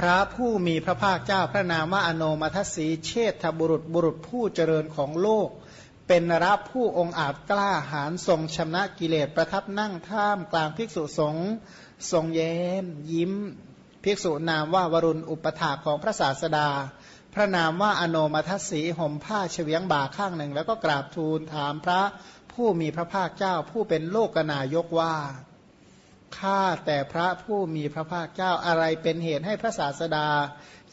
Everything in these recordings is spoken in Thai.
พระผู้มีพระภาคเจ้าพระนามว่าอโนมัทสีเชษฐบุรุษบุรุษผู้เจริญของโลก เป็นนรผู้องค์อาจกล้าหาญทรงชำนะกิเลสประทับนั่งท่ามกลางภิกษุสงฆ์ทรงแย้ม ยิ้ม ภิกษุนามว่าวรุณอุปถาของพระศาสดา พระนามว่าอโนมัทสีห่มผ้าเฉียงบ่าข้างหนึ่ง แล้วก็กราบทูลถามพระผู้มีพระภาคเจ้าผู้เป็นโลกนายกว่า ข้าแต่พระผู้มีพระภาคเจ้าอะไรเป็นเหตุให้พระศาสดา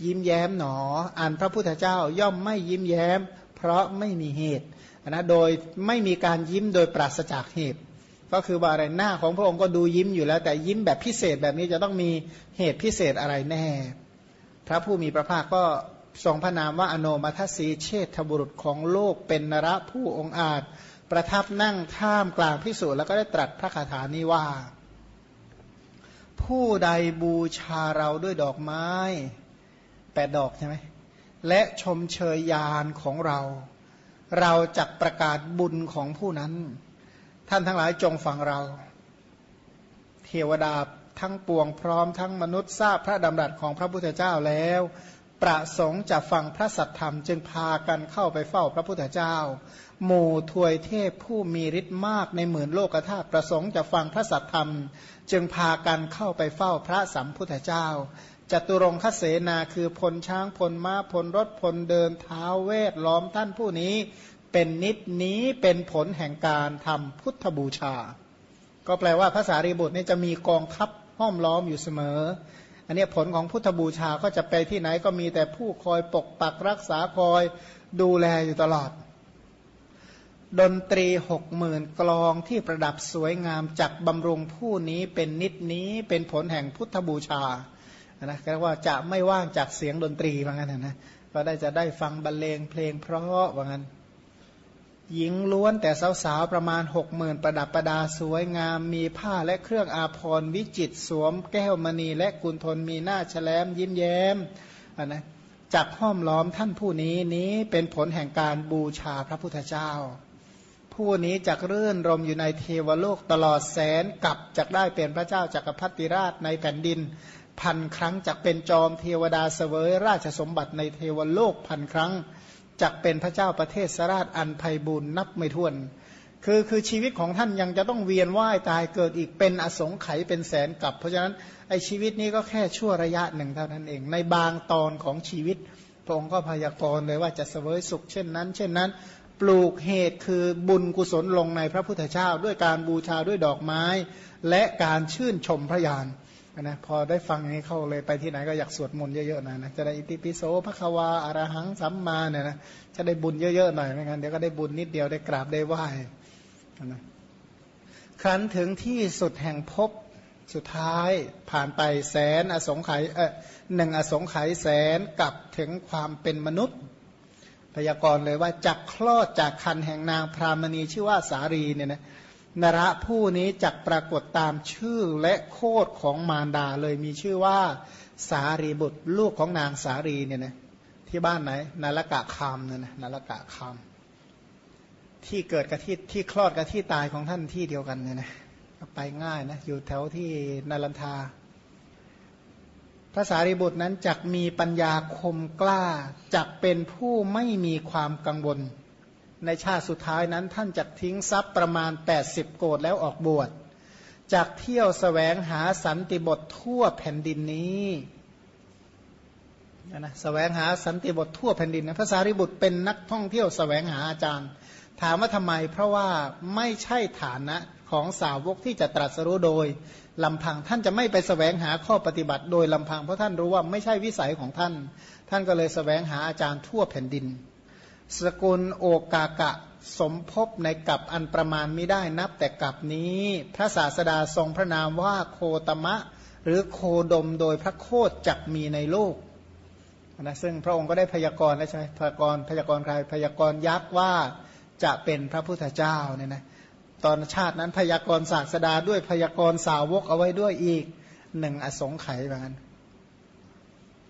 ยิ้มแย้มหนอ อันพระพุทธเจ้าย่อมไม่ยิ้มแย้ม เพราะไม่มีเหตุนะโดยไม่มีการยิ้มโดยปราศจากเหตุ ก็คือว่าอะไรหน้าของพระองค์ก็ดูยิ้มอยู่แล้ว แต่ยิ้มแบบพิเศษแบบนี้จะต้องมีเหตุพิเศษอะไรแน่ พระผู้มีพระภาคก็ทรงพระนามว่าอโนมัทสีเชษฐบุรุษของโลกเป็นนระผู้องอาจ ประทับนั่งท่ามกลางพิสูจน์แล้วก็ได้ตรัสพระคาถานี้ว่า ผู้ใดบูชาเราด้วยดอกไม้แปดดอกใช่ไหมและชมเชยยานของเรา เราจักประกาศบุญของผู้นั้น ท่านทั้งหลายจงฟังเรา เทวดาทั้งปวงพร้อมทั้งมนุษย์ทราบพระดำรัสของพระพุทธเจ้าแล้ว ประสงค์จะฟังพระสัทธรรมจึงพากันเข้าไปเฝ้าพระพุทธเจ้า หมู่ทวยเทพผู้มีฤทธิ์มากในหมื่นโลกธาตุประสงค์จะฟังพระสัทธรรม จึงพากันเข้าไปเฝ้าพระสัมพุทธเจ้าจตุรงคเสนาคือพลช้างพลม้าพลรถพลเดินเท้าเวทล้อมท่านผู้นี้ เป็นนิดนี้เป็นผลแห่งการทำพุทธบูชา ก็แปลว่าภาษารีบุตรนี่จะมีกองทัพห้อมล้อมอยู่เสมอ อันนี้ผลของพุทธบูชาก็จะไปที่ไหนก็มีแต่ผู้คอยปกปักรักษาคอยดูแลอยู่ตลอด ดนตรีหกหมื่นกลองที่ประดับสวยงามจักบำรุงผู้นี้เป็นนิดนี้เป็นผลแห่งพุทธบูชานะก็ว่าจะไม่ว่างจากเสียงดนตรีว่างั้นนะก็ได้จะได้ฟังบรรเลงเพลงเพราะว่างั้น หญิงล้วนแต่สาวๆประมาณหกหมื่นประดับประดาสวยงาม มีผ้าและเครื่องอาภรณ์วิจิตสวม แก้วมณีและกุลทนมีหน้าแฉลมยิ้มแย้มนะจักห้อมล้อมท่านผู้นี้นี้เป็นผลแห่งการบูชาพระพุทธเจ้า ผู้นี้จักเรื่นรมอยู่ในเทวโลกตลอดแสนกับจักได้เป็นพระเจ้าจักรพรรดิราชในแผ่นดิน พันครั้งจักเป็นจอมเทวดาเสวยราชสมบัติในเทวโลกพันครั้ง จักเป็นพระเจ้าประเทศสราชอันไพบุญนับไม่ถ้วน คือคือชีวิตของท่านยังจะต้องเวียนว่ายตายเกิดอีกเป็นอสงไขยเป็นแสนกับ เพราะฉะนั้นไอชีวิตนี้ก็แค่ชั่วระยะหนึ่งเท่านั้นเอง ในบางตอนของชีวิตพระองค์ก็พยากรณ์เลยว่าจะเสวยสุขเช่นนั้น เช่นนั้น ปลูกเหตุคือบุญกุศลลงในพระพุทธเจ้า ด้วยการบูชาด้วยดอกไม้ และการชื่นชมพระยาน นะพอได้ฟังอย่างนี้เข้าเลยไปที่ไหนก็อยากสวดมนต์เยอะๆหน่อยนะจะได้อิติปิโสพระควาอารหังสัมมาเนี่ยนะจะได้บุญเยอะๆหน่อยไม่งั้นเดี๋ยวก็ได้บุญนิดเดียวได้กราบได้ไหว้นะครั้นถึงที่สุดแห่งพบสุดท้ายผ่านไปแสนอสงไขยเออหนึ่งอสงไขยแสนกลับถึงความเป็นมนุษย์ พยากรณ์เลยว่าจักคลอดจากคันแห่งนางพรามณีชื่อว่าสารีเนี่ยนะ นระผู้นี้จักปรากฏตามชื่อและโคดของมารดาเลยมีชื่อว่าสารีบุตรลูกของนางสารีเนี่ยนะที่บ้านไหนนาลกะคามเนี่ยนะนาลกะคามที่เกิดกับที่ที่คลอดกับที่ตายของท่านที่เดียวกันเนี่ยนะไปง่ายนะอยู่แถวที่นาลันทาพระสารีบุตรนั้นจักมีปัญญาคมกล้าจักเป็นผู้ไม่มีความกังวล ในชาติสุดท้ายนั้นท่านจักทิ้งทรัพย์ประมาณ 80 โกดแล้วออกบวชจากเที่ยวสแสวงหาสันติบททั่วแผ่นดินนี้นะสแสวงหาสันติบททั่วแผ่นดินนะพระสารีบุตรเป็นนักท่องเที่ยวสแสวงหาอาจารย์ ถามว่าทำไม เพราะว่าไม่ใช่ฐานะของสาวกที่จะตรัสรู้โดยลำพังท่านจะไม่ไปสแสวงหาข้อปฏิบัติโดยลำพังเพราะท่านรู้ว่าไม่ใช่วิสัยของท่าน ท่านก็เลยสแสวงหาอาจารย์ทั่วแผ่นดิน สกุลโอกากะสมภพในกับอันประมาณไม่ได้นับแต่กับนี้ พระศาสดาทรงพระนามว่าโคตมะ หรือโคดมโดยพระโคดจักมีในโลกนะซึ่งพระองค์ก็ได้พยากรณ์แล้วใช่ไหมพยากรณ์พยากรณ์ใครพยากรณ์ยักษ์ว่าจะเป็นพระพุทธเจ้าเนี่ยนะตอนชาตินั้นพยากรณ์ศาสดาด้วยพยากรณ์สาวกเอาไว้ด้วยอีกหนึ่งอสงไขยแบบนั้น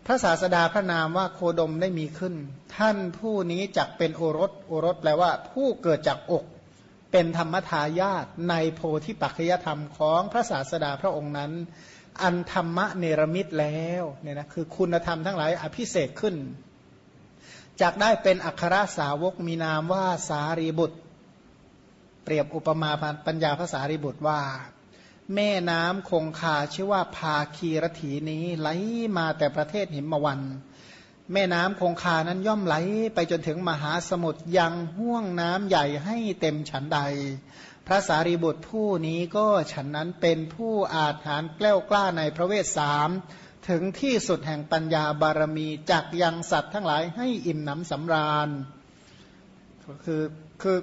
พระศาสดาพระนามว่าโคดมได้มีขึ้น ท่านผู้นี้จักเป็นโอรสโอรสแปลว่า ผู้เกิดจากอกเป็นธรรมทายาทในโพธิปัจจยธรรมของพระศาสดาพระองค์นั้น อันธรรมะเนรมิตแล้วเนี่ยนะคือคุณธรรมทั้งหลายอภิเศกขึ้นจากได้เป็นอัครสาวกมีนามว่าสารีบุตร เปรียบอุปมาปัญญาภาษารีบุตรว่า แม่น้ำคงคาชื่อว่าพาคีรถีนี้ไหลมาแต่ประเทศหิมวัน แม่น้ำคงคานั้นย่อมไหลไปจนถึงมหาสมุทรยังห่วงน้ำใหญ่ให้เต็มฉันใด พระสารีบุตรผู้นี้ก็ฉันนั้นเป็นผู้อาจหารแกล้วกล้าในพระเวสสามถึงที่สุดแห่งปัญญาบารมีจักยังสัตว์ทั้งหลายให้อิ่มหนำสำราญ คือคือ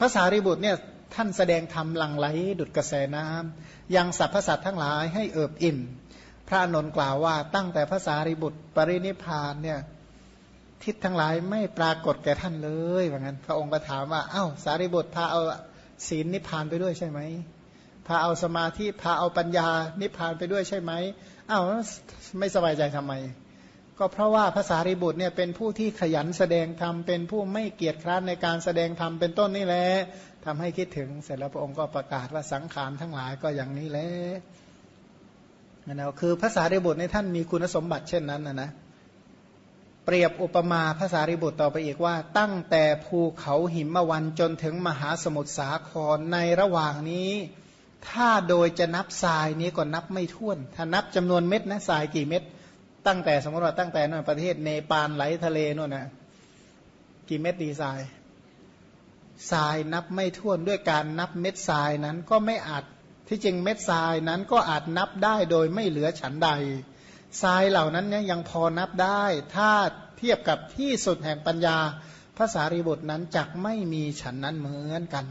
ภาษาริบุตรเนี่ย ท่านแสดงธรรมหลังไหลดุดกระแสน้ำยังสัตว์พสัตว์ทั้งหลายให้เอิบอิ่ม พระนนท์กล่าวว่าตั้งแต่ภาษาริบุตรปรินิพานเนี่ยทิศทั้งหลายไม่ปรากฏแก่ท่านเลยว่างั้น พระองค์ก็ถามว่าเอา้าสารีบุตรพาเอาศีลนิพานไปด้วยใช่ไหมพาเอาสมาธิพาเอาปัญญานิพพานไปด้วยใช่ไหมอ้าวไม่สบายใจทำไม ก็เพราะว่าภาษาริบุตรเนี่ยเป็นผู้ที่ขยันแสดงธรรมเป็นผู้ไม่เกียจคร้านในการแสดงธรรมเป็นต้นนี่แหละทำให้คิดถึงเสร็จแล้วพระองค์ก็ประกาศว่าสังขารทั้งหลายก็อย่างนี้แหละนะคือภาษาริบุตรในท่านมีคุณสมบัติเช่นนั้นนะนะเปรียบอุปมาภาษาริบุตรต่อไปอีกว่า ตั้งแต่ภูเขาหิมวันจนถึงมหาสมุทรสาครในระหว่างนี้ ถ้าโดยจะนับทรายนี้ก็นับไม่ถ้วน ถ้านับจำนวนเม็ดนะทรายกี่เม็ด ตั้งแต่สมมติว่าตั้งแต่นั่นประเทศเนปาลไหลทะเลนู่นนะกี่เม็ดดีทรายทรายนับไม่ถ้วนด้วยการนับเม็ดทรายนั้นก็ไม่อาจที่จริงเม็ดทรายนั้นก็อาจนับได้โดยไม่เหลือฉันใดทรายเหล่านั้นเนี่ยยังพอนับได้ ถ้าเทียบกับที่สุดแห่งปัญญาภาษารีบุตรนั้นจักไม่มีฉันนั้นเหมือนกัน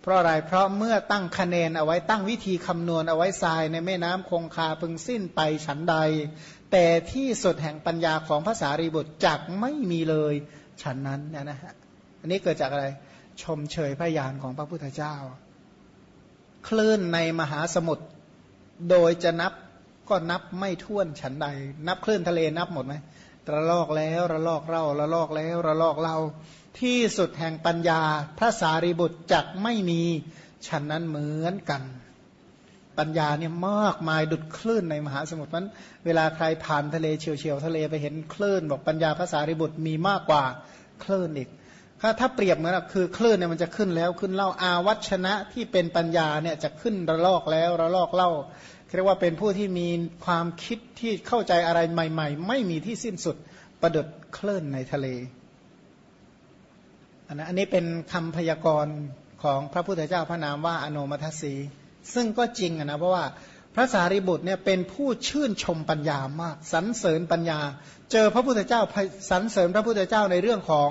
เพราะอะไรเพราะเมื่อตั้งคะแนนเอาไว้ตั้งวิธีคำนวณเอาไว้ทรายในแม่น้ำคงคาพึงสิ้นไปฉันใด แต่ที่สุดแห่งปัญญาของภาษารีบุตรจักไม่มีเลยฉันนั้นนะนะฮะอันนี้เกิดจากอะไรชมเชยพระยานของพระพุทธเจ้า คลื่นในมหาสมุทรโดยจะนับก็นับไม่ถ้วนฉันใด นับคลื่นทะเลนับหมดไหมระลอกแล้วระลอกเล่าระลอกแล้วระลอกเล่าที่สุดแห่งปัญญาพระสารีบุตรจักไม่มีฉันนั้นเหมือนกัน ปัญญาเนี่ยมากมายดุดคลื่นในมหาสมุทรนั้น เวลาใครผ่านทะเลเฉียวเฉียวทะเลไปเห็นคลื่น บอกปัญญาพระสารีบุตรมีมากกว่าคลื่นอีก ถ้าถ้าเปรียบเหมือนคือคลื่นเนี่ยมันจะขึ้นแล้วขึ้นเล่าอาวัชนะที่เป็นปัญญาเนี่ยจะขึ้นระลอกแล้วระลอกเล่าเรียกว่าเป็นผู้ที่มีความคิดที่เข้าใจอะไรใหม่ ๆ ไม่มีที่สิ้นสุดประดุดคลื่นในทะเลอันนี้เป็นคำพยากรณ์ของพระพุทธเจ้าพระนามว่าอโนมัทสี ซึ่งก็จริงนะเพราะว่าพระสารีบุตรเนี่ยเป็นผู้ชื่นชมปัญญามากสรรเสริญปัญญา เจอพระพุทธเจ้าสรรเสริญพระพุทธเจ้าในเรื่องของ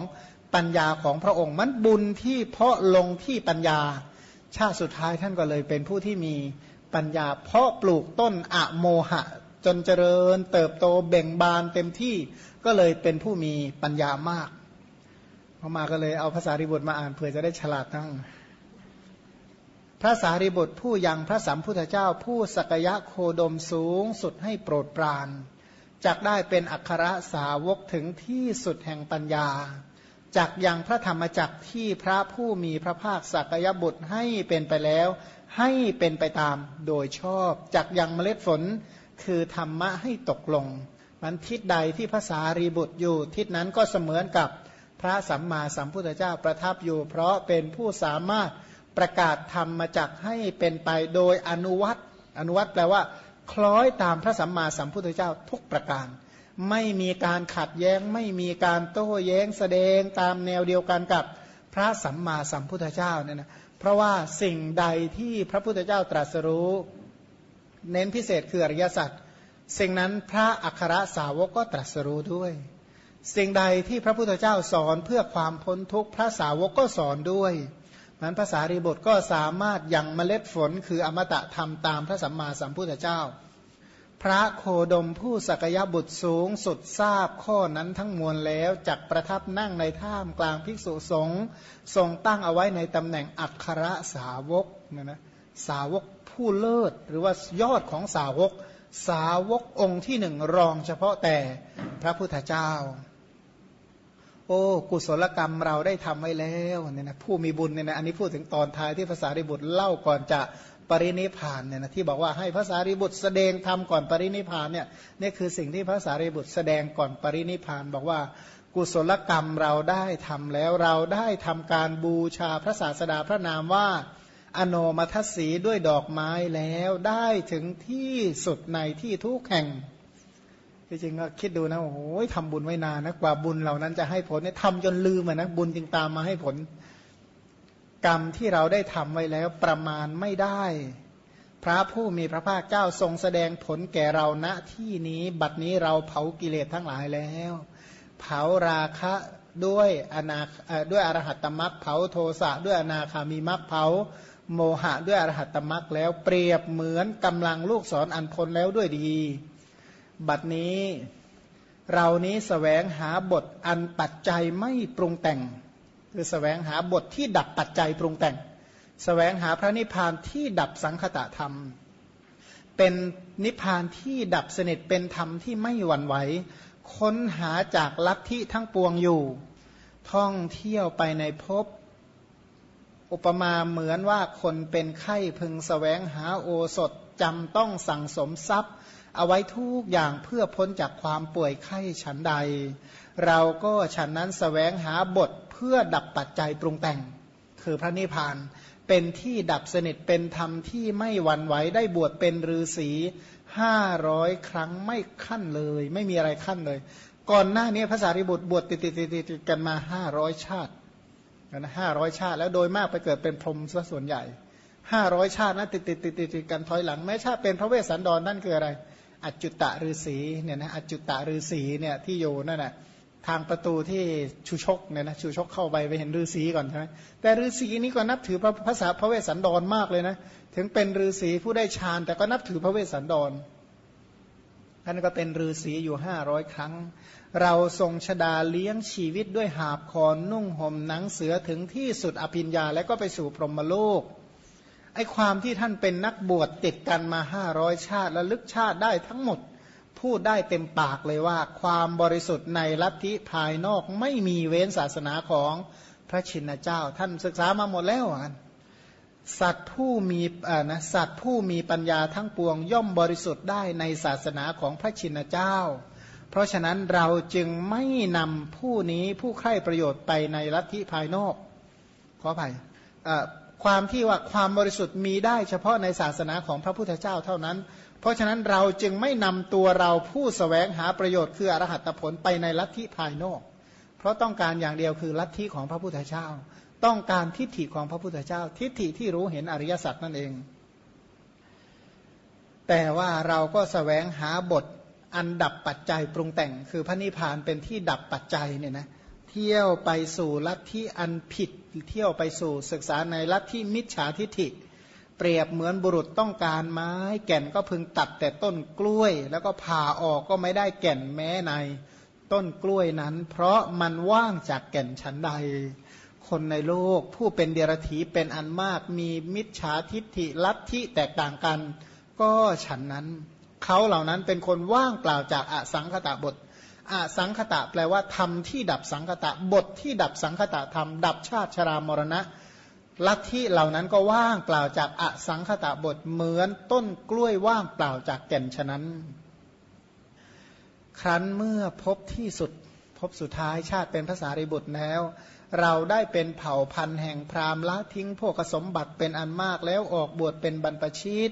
ปัญญาของพระองค์ มันบุญที่เพาะลงที่ปัญญา ชาติสุดท้ายท่านก็เลยเป็นผู้ที่มีปัญญา เพาะปลูกต้นอะโมหะ จนเจริญ เติบโตเบ่งบานเต็มที่ก็เลยเป็นผู้มีปัญญามากพอมาก็เลยเอาภาษาริบุตรมาอ่านเผื่อจะได้ฉลาดทั้ง พระสารีบุตรผู้ยังพระสัมพุทธเจ้า ผู้สักยะโคดมสูงสุดให้โปรดปรานจักได้เป็นอัครสาวกถึงที่สุดแห่งปัญญาจักยังพระธรรมจักที่พระผู้มีพระภาคสักยบุตรให้เป็นไปแล้ว ให้เป็นไปตามโดยชอบจักยังเมล็ดฝนคือธรรมะให้ตกลง มันทิศใดที่ภาษารีบุตรอยู่ ทิศนั้นก็เสมือนกับพระสัมมาสัมพุทธเจ้าประทับอยู่ เพราะเป็นผู้สามารถ ประกาศธรรมมาจากให้เป็นไปโดยอนุวัตอนุวัตแปลว่า คล้อยตามพระสัมมาสัมพุทธเจ้าทุกประการ ไม่มีการขัดแย้ง ไม่มีการโต้แย้งแสดงตามแนวเดียวกันกับพระสัมมาสัมพุทธเจ้าเนี่ยนะเพราะว่าสิ่งใดที่พระพุทธเจ้าตรัสรู้ เน้นพิเศษคืออริยสัจสิ่งนั้นพระอัครสาวกก็ตรัสรู้ด้วย สิ่งใดที่พระพุทธเจ้าสอนเพื่อความพ้นทุกข์พระสาวกก็สอนด้วย นั้นภาษารีบทก็สามารถยังเมล็ดฝนคืออมตะธรรมตามพระสัมมาสัมพุทธเจ้า พระโคดมผู้สักยบุตรสูงสุดทราบข้อนั้นทั้งมวลแล้วจักประทับนั่งในท่ามกลางภิกษุสงฆ์ทรงตั้งเอาไว้ในตำแหน่งอัครสาวกนะนะสาวกผู้เลิศหรือว่ายอดของสาวก สาวกองค์ที่หนึ่งรองเฉพาะแต่พระพุทธเจ้า โอ้กุศลกรรมเราได้ทำไว้แล้วเนี่ยนะผู้มีบุญเนี่ยนะอันนี้พูดถึงตอนท้ายที่ภาษาริบุตรเล่าก่อนจะปรินิพานเนี่ยนะที่บอกว่าให้พระสารีบุตรแสดงธรรมก่อนปรินิพานเนี่ยนี่คือสิ่งที่พระสารีบุตรแสดงก่อนปรินิพานบอกว่ากุศลกรรมเราได้ทำแล้วเราได้ทำการบูชาพระศาสดาพระนามว่าอโนมัทสีด้วยดอกไม้แล้วได้ถึงที่สุดในที่ทุกแห่ง จริงๆก็คิดดูนะโอ้โหทำบุญไว้นานนะกว่าบุญเหล่านั้นจะให้ผลเนี่ยทำจนลืมนะบุญจึงตามมาให้ผล กรรมที่เราได้ทำไว้แล้วประมาณไม่ได้ พระผู้มีพระภาคเจ้าทรงแสดงผลแก่เราณที่นี้บัดนี้เราเผากิเลสทั้งหลายแล้ว เผาราคะด้วยอนาด้วยอรหัตตมรักเผาโทสะด้วยอนาคามีมรักเผาโมหะด้วยอรหัตตมรักแล้วเปรียบเหมือนกำลังลูกศรออันพ้นแล้วด้วยดี บัดนี้ เรานี้สแสวงหาบทอันปัจจัยไม่ปรุงแต่ง คือสแสวงหาบทที่ดับปัจจัยปรุงแต่งสแสวงหาพระนิพพานที่ดับสังคตะธรรม เป็นนิพพานที่ดับสนิทเป็นธรรมที่ไม่หวั่นไหวค้นหาจากลัทธิทั้งปวงอยู่ ท่องเที่ยวไปในภพอุปมาเหมือนว่าคนเป็นไข้พึงสแสวงหาโอสถจำต้องสั่งสมทรัพย์ เอาไว้ทุกอย่างเพื่อพ้นจากความป่วยไข้ฉันใด เราก็ฉันนั้นสแสวงหาบทเพื่อดับปัจจัยปรุงแต่ง คือพระนิพพานเป็นที่ดับสนิทเป็นธรรมที่ไม่หวั่นไหวได้บวชเป็นฤาษีห้าร้อยครั้งไม่ขั้นเลย ไม่มีอะไรขั้นเลย ก่อนหน้านี้พระสารีบุตรบวชติดติดติดติดกันมาห้าร้อยชาตินะห้าร้อยชาติ แล้วโดยมากไปเกิดเป็นพรหมซะส่วนใหญ่ห้าร้อยชาตินะติดติดติดติดกันถอยหลังแม้ชาติเป็นพระเวสสันดรนั่นคืออะไร อจุตตะฤาษีเนี่ยนะอจุตตะฤาษีเนี่ยที่อยู่นั่นแหละทางประตูที่ชูชกเนี่ยนะชูชกเข้าไปไปเห็นฤาษีก่อนใช่ไหมแต่ฤาษีนี้ก็นับถือพระภาษาพระเวสสันดรมากเลยนะถึงเป็นฤาษีผู้ได้ฌานแต่ก็นับถือพระเวสสันดรท่านก็เป็นฤาษีอยู่ห้าร้อยครั้ง เราทรงชฎาเลี้ยงชีวิตด้วยหาบคอนนุ่งห่มหนังเสือถึงที่สุดอภิญญา และก็ไปสู่พรหมโลก ไอ้ความที่ท่านเป็นนักบวชติดกันมาห้าร้อยชาติและลึกชาติได้ทั้งหมด พูดได้เต็มปากเลยว่า ความบริสุทธิ์ในลัทธิภายนอกไม่มีเว้นศาสนาของพระชินเจ้า ท่านศึกษามาหมดแล้วอะสัตว์ผู้มีอ่านะสัตว์ผู้มีปัญญาทั้งปวงย่อมบริสุทธิ์ได้ในศาสนาของพระชินเจ้า เพราะฉะนั้นเราจึงไม่นำผู้นี้ผู้ใคร่ประโยชน์ไปในลัทธิภายนอก ขออภัย ความที่ว่าความบริสุทธิ์มีได้เฉพาะในศาสนาของพระพุทธเจ้าเท่านั้น เพราะฉะนั้นเราจึงไม่นำตัวเราผู้สแสวงหาประโยชน์คืออรหัตผลไปในลัทธิภายนอก เพราะต้องการอย่างเดียวคือลัทธิของพระพุทธเจ้า ต้องการทิฏฐิของพระพุทธเจ้า ทิฏฐิที่รู้เห็นอริยสัจนั่นเอง แต่ว่าเราก็สแสวงหาบทอันดับปัจจัยปรุงแต่ง คือพระนิพพานเป็นที่ดับปัจจัยเนี่ยนะเเที่ยวไปสู่ลัทธิอันผิดเที่ยวไปสู่ศึกษาในลัทธิมิจฉาทิฐิ เปรียบเหมือนบุรุษต้องการไม้ แก่นก็พึงตัดแต่ต้นกล้วย แล้วก็ผ่าออกก็ไม่ได้แก่นแม้ในต้นกล้วยนั้น เพราะมันว่างจากแก่นชั้นใด คนในโลกผู้เป็นเดรัจฉีเป็นอันมากมีมิจฉาทิฐิลัทธิแตกต่างกัน ก็ฉันนั้น เขาเหล่านั้นเป็นคนว่างเปล่าจากอสังคตะบทอสังคตะแปลว่าธรรมที่ดับสังคตะบทที่ดับสังคตะธรรมดับชาติชรามรณะลัทธิเหล่านั้นก็ว่างเปล่าจากอสังคตะบทเหมือนต้นกล้วยว่างเปล่าจากแก่นฉะนั้น ครั้นเมื่อพบที่สุดพบสุดท้ายชาติเป็นภาษาริบุตรแล้ว เราได้เป็นเผ่าพันธุ์แห่งพราหมณ์ละทิ้งพวกสมบัติเป็นอันมากแล้วออกบวชเป็นบรรพชิต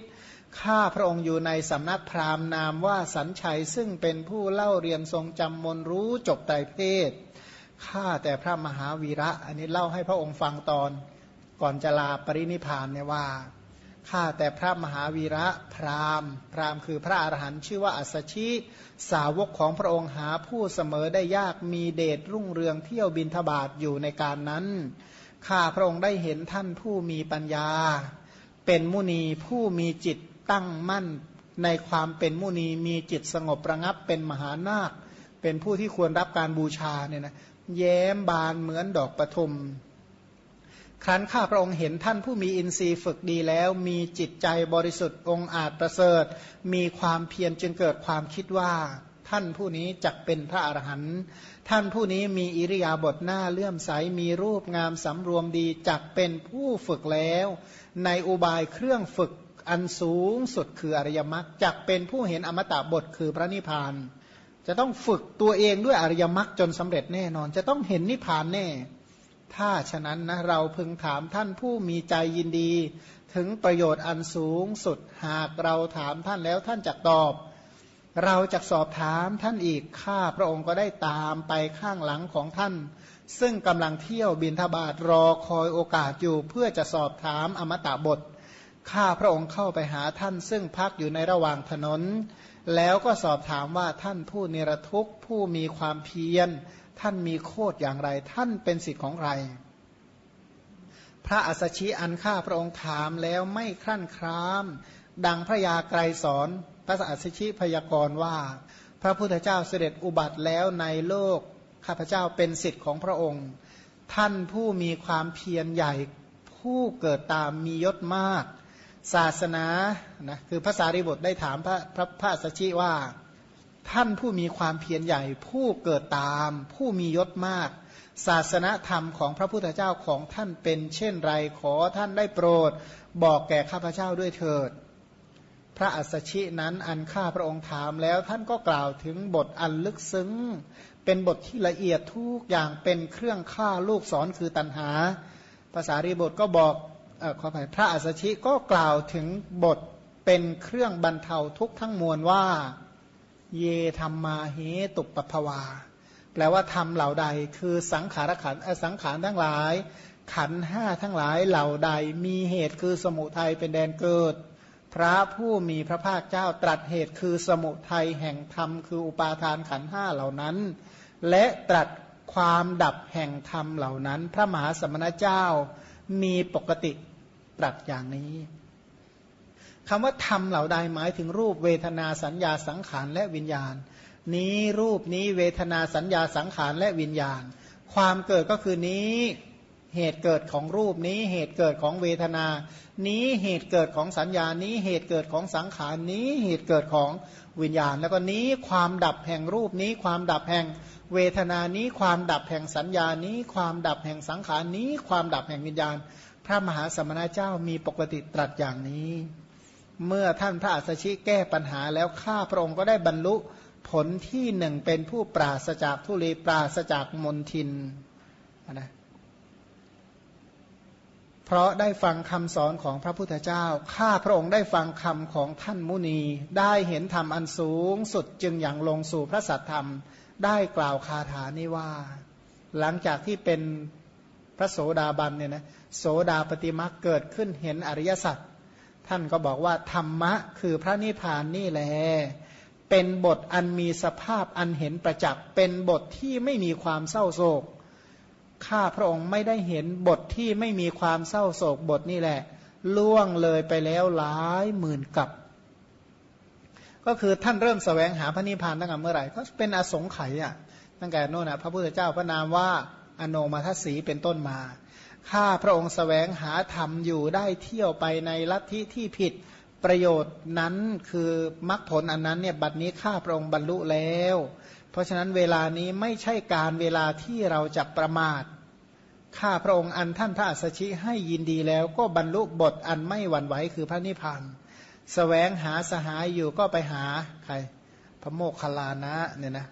ข้าพระองค์อยู่ในสำนักพราหมณ์นามว่าสัญชัยซึ่งเป็นผู้เล่าเรียนทรงจำมนรู้จบไตรเพศข้าแต่พระมหาวีระ อันนี้เล่าให้พระองค์ฟังตอนก่อนจะลาปรินิพานเนี่ยว่าข้าแต่พระมหาวีระพราหมณ์ พราหมณ์คือพระอรหันต์ชื่อว่าอัสชิสาวกของพระองค์หาผู้เสมอได้ยากมีเดชรุ่งเรืองเที่ยวบินทบาทอยู่ในการนั้นข้าพระองค์ได้เห็นท่านผู้มีปัญญา เป็นมุนีผู้มีจิต ตั้งมั่นในความเป็นมุนีมีจิตสงบประงับเป็นมหานาค เป็นผู้ที่ควรรับการบูชาเนี่ยนะแย้มบานเหมือนดอกประทุม ครั้นข้าพระองค์เห็นท่านผู้มีอินทรีย์ฝึกดีแล้ว มีจิตใจบริสุทธิ์องค์อาจประเสริฐ มีความเพียรจึงเกิดความคิดว่าท่านผู้นี้จักเป็นพระอรหันต์ท่านผู้นี้มีอิริยาบถหน้าเลื่อมใส มีรูปงามสำรวมดีจักเป็นผู้ฝึกแล้ว ในอุบายเครื่องฝึก อันสูงสุดคืออริยมรรคจักเป็นผู้เห็นอมตะบทคือพระนิพพาน จะต้องฝึกตัวเองด้วยอริยมรรคจนสำเร็จแน่นอน จะต้องเห็นนิพพานแน่ ถ้าฉะนั้นนะเราพึงถามท่านผู้มีใจยินดี ถึงประโยชน์อันสูงสุดหากเราถามท่านแล้วท่านจะตอบ เราจะสอบถามท่านอีกข้าพระองค์ก็ได้ตามไปข้างหลังของท่าน ซึ่งกำลังเที่ยวบินทบาทรอคอยโอกาสอยู่เพื่อจะสอบถามอมตะบท ข้าพระองค์เข้าไปหาท่าน ซึ่งพักอยู่ในระหว่างถนน แล้วก็สอบถามว่าท่านผู้นิรทุกข์ผู้มีความเพียร ท่านมีโคดอย่างไร ท่านเป็นสิทธิ์ของใคร พระอัสชิอันข้าพระองค์ถามแล้วไม่ครั่นคราม ดังพระยาไกรสอนพระอัสชิพยากรณ์ว่า พระพุทธเจ้าเสด็จอุบัติแล้วในโลกข้าพเจ้าเป็นสิทธิ์ของพระองค์ ท่านผู้มีความเพียรใหญ่ผู้เกิดตามมียศมาก ศาสนานะคือภาษาริบทได้ถามพระพระพระสัชชิว่า ท่านผู้มีความเพียรใหญ่ ผู้เกิดตาม ผู้มียศมาก ศาสนธรรมของพระพุทธเจ้าของท่านเป็นเช่นไรขอท่านได้โปรด บอกแก่ข้าพเจ้าด้วยเถิด พระอัสชินั้นอันข้าพระองค์ถามแล้วท่านก็กล่าวถึงบทอันลึกซึ้ง เป็นบทที่ละเอียดทุกอย่างเป็นเครื่องฆ่าลูกศรคือตัณหาภาษารีบทก็บอก ขออภัยพระอัสชิก็กล่าวถึงบทเป็นเครื่องบรรเทาทุกทั้งมวลว่า เยธรรมมาเหตุปปภวา แปลว่าธรรมเหล่าใด คือสังขารขันสังขารทั้งหลาย ขันห้าทั้งหลายเหล่าใด มีเหตุคือสมุทัยเป็นแดนเกิด พระผู้มีพระภาคเจ้าตรัสเหตุคือสมุทัยแห่งธรรมคืออุปาทานขันห้าเหล่านั้น และตรัสความดับแห่งธรรมเหล่านั้น พระมหาสมณเจ้ามีปกติ ตรัสอย่างนี้คำว่าธรรมเหล่าใดหมายถึงรูปเวทนาสัญญาสังขารและวิญญาณ นี้รูปนี้เวทนาสัญญาสังขารและวิญญาณ ความเกิดก็คือนี้เหตุเกิดของรูปนี้เหตุเกิดของเวทนา นี้เหตุเกิดของสัญญานี้เหตุเกิดของสังขารนี้เหตุเกิดของวิญญาณ แล้วก็นี้ความดับแห่งรูปนี้ ความดับแห่งเวทนานี้ ความดับแห่งสัญญานี้ ความดับแห่งสังขารนี้ ความดับแห่งวิญญาณ ระมหาสมณเจ้ามีปกติตรัสอย่างนี้ เมื่อท่านพระอัสชิแก้ปัญหาแล้วข้าพระองค์ก็ได้บรรลุผลที่หนึ่งเป็นผู้ปราศจากทุลีปราศจากมนทินนะเพราะได้ฟังคำสอนของพระพุทธเจ้า ข้าพระองค์ได้ฟังคำของท่านมุนี ได้เห็นธรรมอันสูงสุดจึงอย่างลงสู่พระสัทธรรม ได้กล่าวคาถานี้ว่า หลังจากที่เป็น พระโสดาบันเนี่ยนะโสดาปฏิมาเกิดขึ้นเห็นอริยสัจท่านก็บอกว่าธรรมะคือพระนิพพานนี่แหละเป็นบทอันมีสภาพอันเห็นประจักษ์เป็นบทที่ไม่มีความเศร้าโศกข้าพระองค์ไม่ได้เห็นบทที่ไม่มีความเศร้าโศกบทนี่แหละ ล่วงเลยไปแล้วหลายหมื่นกับ ก็คือท่านเริ่มสแสวงหาพระนิพพานตั้งแต่เมื่อไหร่ก็เป็นอสงไขยอะตั้งแต่โน่นนะพระพุทธเจ้าพระนามว่า อโนมาทสีเป็นต้นมา ข้าพระองค์สแสวงหาธรรมอยู่ได้เที่ยวไปในลัทธิที่ผิดประโยชน์นั้นคือมรรคผลอันนั้นเนี่ยบัดนี้ข้าพระองค์บรรลุแล้ว เพราะฉะนั้นเวลานี้ไม่ใช่การเวลาที่เราจะประมาทข้าพระองค์อันท่านพระอัสชิให้ยินดีแล้วก็บรรลุบทอันไม่หวั่นไหวคือพระนิพพานสแสวงหาสหายอยู่ก็ไปหาใครพระโมคคัลลานะเนี่ยนะ